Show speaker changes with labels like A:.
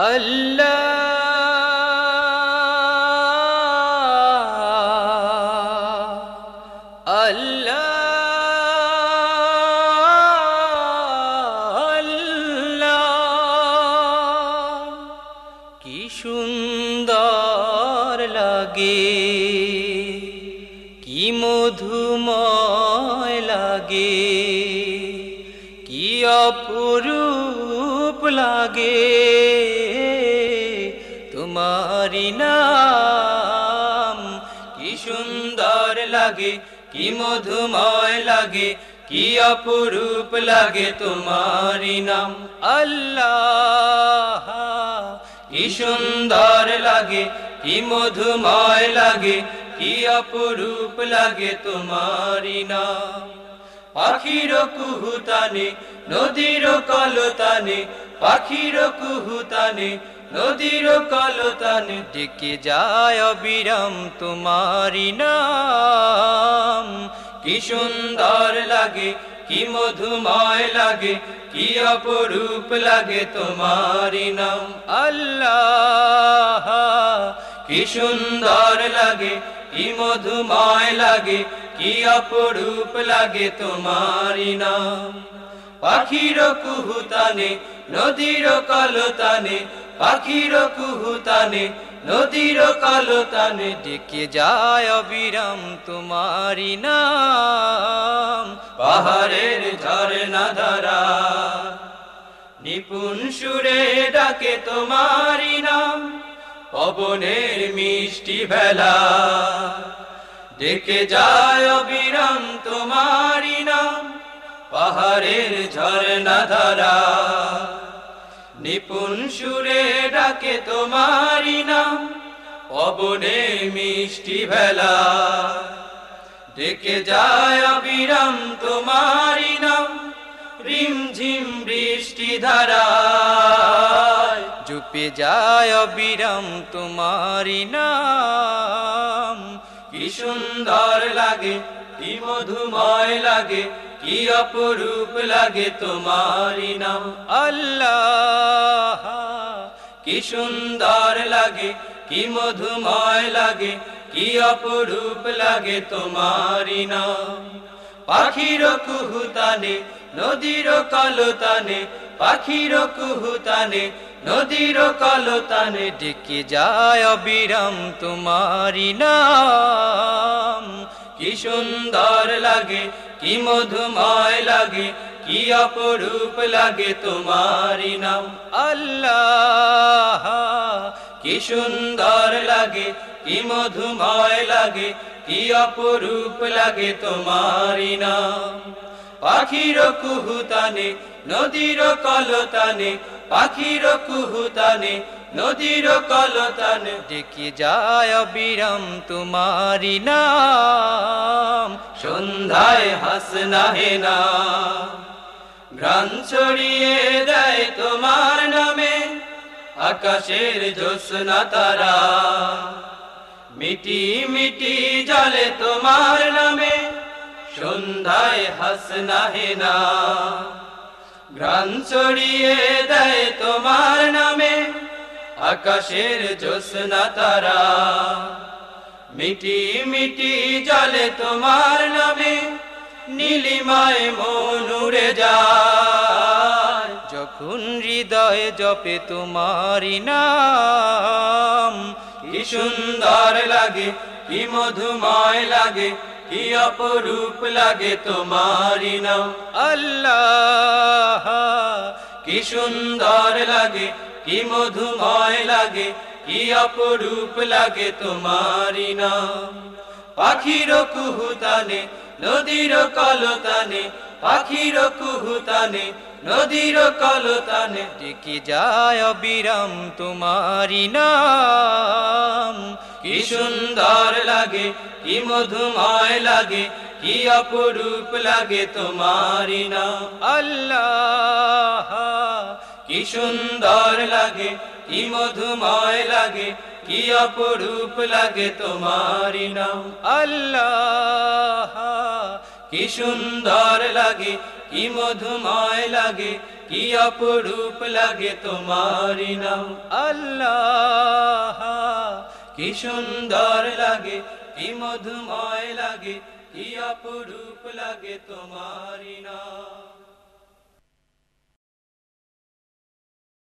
A: আল্লাহ আল্লাহ কি সুন্দর লাগে কি মধুময় লাগে কি অপরূপ লাগে। তোমারি নাম। কি সুন্দর লাগে, কি মধুময় লাগে, কি অপরূপ লাগে তোমারি নাম। আল্লাহ, কি সুন্দর লাগে, কি মধুময় লাগে, কি অপরূপ লাগে তোমারি নাম। পাখির কুহুতানে, নদীর কলতানে, পাখির কুহুতানে, নদীর কলতানে, ডেকে যায় অবিরাম তোমারি নাম। কি সুন্দর লাগে, কি মধুময় লাগে, কি অপরূপ লাগে তোমারি নাম। আল্লাহ, কি সুন্দর লাগে কি মধুময় লাগে, কি অপরূপ লাগে তোমারি নাম। পাখির কুহুতানে নদীর কলতানে পাখির কুহুতানে নদীর কলতানে ডেকে যায় অবিরাম তোমারি নাম। পাহাড়ের ঝরনা ধারা, নিপুণ সুরে ডাকে তোমারি নাম। পবনের মিষ্টি ভেলা ডেকে যায় অবিরাম তোমারি নাম, পাহাড়ের ঝরনা ধারা। নিপুণ সুরে ডাকে তোমারি নাম পবনের মিষ্টি ভেলা ডেকে যায় অবিরাম তোমারি নাম রিম ঝিম বৃষ্টি ধারায় চুপে যায় অবিরাম তোমারি নাম। কি সুন্দর লাগে, কি মধুময় লাগে, কি অপরূপ লাগে তোমারি নাম। আল্লাহ, কি সুন্দর লাগে, কি মধুময় লাগে, কি অপরূপ লাগে তোমারি নাম। পাখির কুহুতানে, নদীর কলতানে, পাখির কুহুতানে নদীর কলতানে ডেকে যায় অবিরাম তোমারি নাম। কি সুন্দর লাগে, কি মধুময় লাগে, কি অপরূপ লাগে তোমারি নাম। আল্লাহ, কি সুন্দর লাগে, কি মধুময় লাগে, কি অপরূপ লাগে তোমারি নাম। পাখির কুহুতানে, নদীর কলতানে, পাখির কুহুতানে, নদীর কলতানে। ডেকে যায় বিরাম তোমারি নাম, সন্ধ্যায় হাসনা হে না ঘ্রাণ ছড়িয়ে দেয় তোমার নামে, আকাশের জ্যোৎস্না তারা। মিটি মিটি জলে তোমার নামে সন্ধ্যায় হাসনা হে না। ঘ্রাণ ছড়িয়ে দেয় তোমার নামে, আকাশের জ্যোৎস্না তারা। মিটি মিটি জলে তোমার নামে, নীলিমায় মনুরে যায়। যখন হৃদয়ে জপে তোমারি নাম, কি সুন্দর লাগে, কি মধুময় লাগে কি অপরূপ লাগে তোমারি নাম? আল্লাহ, কি সুন্দর লাগে, কি মধুময় লাগে, কি অপরূপ লাগে তোমারি নাম? পাখির কুহুতানে নদীর কলতানে পাখির কুহুতানে নদীর কলতানে ডেকে যায় বিরাম তোমারি নাম। কি সুন্দর লাগে, কি মধুময় লাগে, কি অপরূপ লাগে তোমারি নাম। আল্লাহ, কি সুন্দর লাগে, কি মধুময় লাগে, কি অপরূপ লাগে তোমারি নাম। আল্লাহ, কি সুন্দর লাগে, কি মধুময় লাগে, কি অপরূপ লাগে তোমারি নাম। আল্লাহ কি সুন্দর লাগে কি মধুময় লাগে কি অপরূপ লাগে তোমারি নাম।